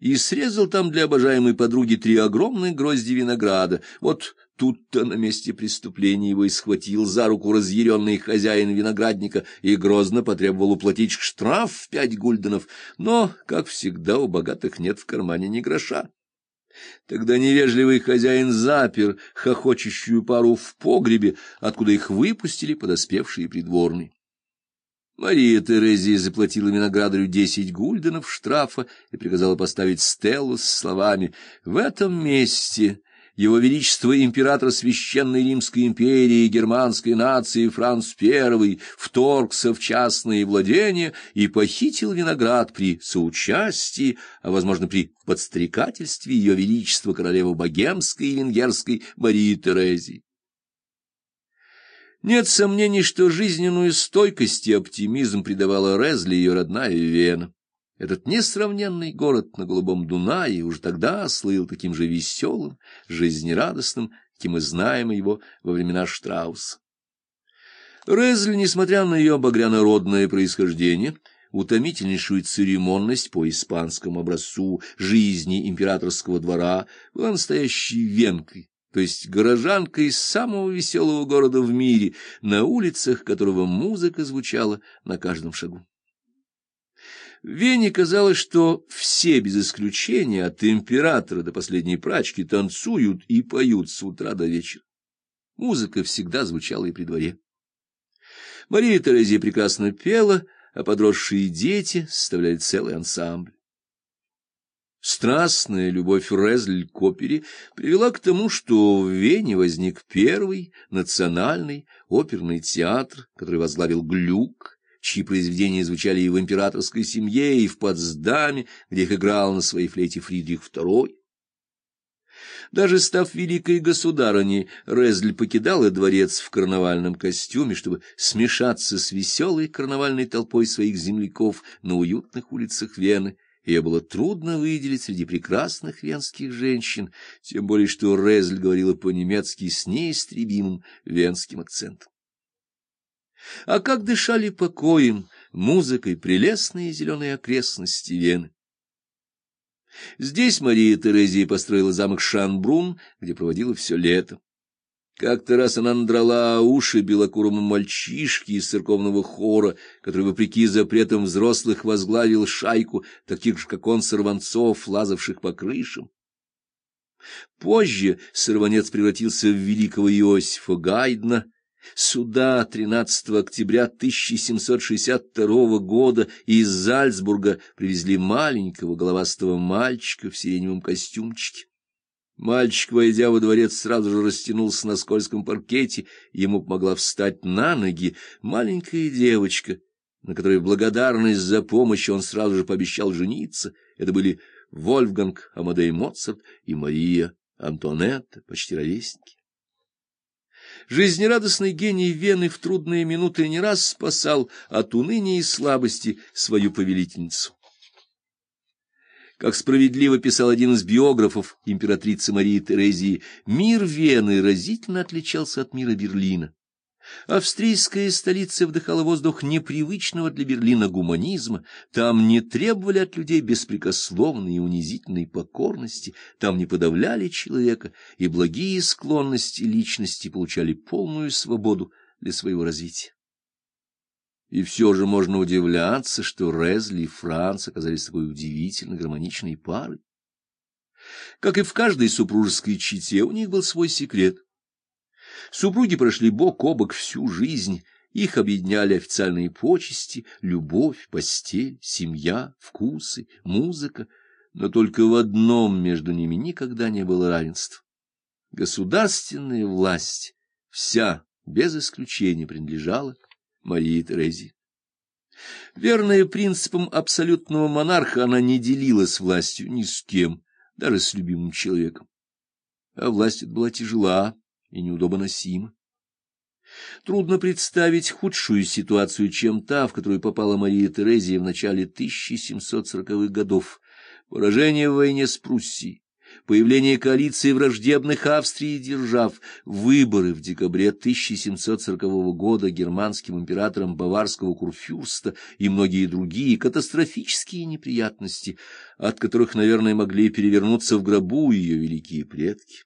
и срезал там для обожаемой подруги три огромных грозди винограда. Вот тут-то на месте преступления его и схватил за руку разъяренный хозяин виноградника и грозно потребовал уплатить штраф в пять гульденов, но, как всегда, у богатых нет в кармане ни гроша. Тогда невежливый хозяин запер хохочущую пару в погребе, откуда их выпустили подоспевшие придворные. Мария Терезия заплатила виноградарю десять гульденов штрафа и приказала поставить стеллу с словами «В этом месте его Величество император Священной Римской империи германской нации Франц I вторгся в частные владения и похитил виноград при соучастии, а, возможно, при подстрекательстве Ее Величества королевы Богемской и Венгерской Марии Терезии. Нет сомнений, что жизненную стойкость и оптимизм придавала Резли ее родная Вена. Этот несравненный город на Голубом Дунае уже тогда слыл таким же веселым, жизнерадостным, каким мы знаем его во времена Штрауса. Резль, несмотря на ее багрянородное происхождение, утомительнейшую церемонность по испанскому образцу жизни императорского двора, была настоящей венкой, то есть горожанка из самого веселого города в мире, на улицах которого музыка звучала на каждом шагу. Вене казалось, что все, без исключения, от императора до последней прачки, танцуют и поют с утра до вечера. Музыка всегда звучала и при дворе. Мария Терезия прекрасно пела, а подросшие дети составляли целый ансамбль. Страстная любовь Резль к опере привела к тому, что в Вене возник первый национальный оперный театр, который возглавил Глюк, чьи произведения звучали и в императорской семье, и в Потсдаме, где их играл на своей флейте Фридрих II. Даже став великой государыней, Резль покидала дворец в карнавальном костюме, чтобы смешаться с веселой карнавальной толпой своих земляков на уютных улицах Вены, ее было трудно выделить среди прекрасных венских женщин, тем более что Резль говорила по-немецки с неистребимым венским акцентом. А как дышали покоем, музыкой прелестные зеленые окрестности Вены. Здесь Мария Терезия построила замок Шанбрун, где проводила все лето. Как-то раз она надрала уши белокурому мальчишке из церковного хора, который, вопреки запретам взрослых, возглавил шайку таких же, как он, сорванцов, лазавших по крышам. Позже сорванец превратился в великого Иосифа Гайдна. Сюда 13 октября 1762 года из Зальцбурга привезли маленького головастого мальчика в сиреневом костюмчике. Мальчик, войдя во дворец, сразу же растянулся на скользком паркете, ему помогла встать на ноги маленькая девочка, на которой благодарность за помощь он сразу же пообещал жениться. Это были Вольфганг Амадей Моцарт и Мария Антуанетта, почти ровесники. Жизнерадостный гений Вены в трудные минуты не раз спасал от уныния и слабости свою повелительницу. Как справедливо писал один из биографов императрицы Марии Терезии, мир Вены разительно отличался от мира Берлина. Австрийская столица вдыхала воздух непривычного для Берлина гуманизма, там не требовали от людей беспрекословной и унизительной покорности, там не подавляли человека, и благие склонности личности получали полную свободу для своего развития. И все же можно удивляться, что Резли и Франц оказались такой удивительно гармоничной парой. Как и в каждой супружеской чете, у них был свой секрет. Супруги прошли бок о бок всю жизнь, их объединяли официальные почести, любовь, постель, семья, вкусы, музыка, но только в одном между ними никогда не было равенства. Государственная власть, вся, без исключения, принадлежала Марии Терезии. Верная принципам абсолютного монарха, она не делилась властью ни с кем, даже с любимым человеком. А власть была тяжела и неудобоносима. Трудно представить худшую ситуацию, чем та, в которую попала Мария Терезия в начале 1740-х годов. Поражение в войне с Пруссией, появление коалиции враждебных Австрии держав, выборы в декабре 1740 года германским императором баварского курфюрста и многие другие катастрофические неприятности, от которых, наверное, могли перевернуться в гробу ее великие предки.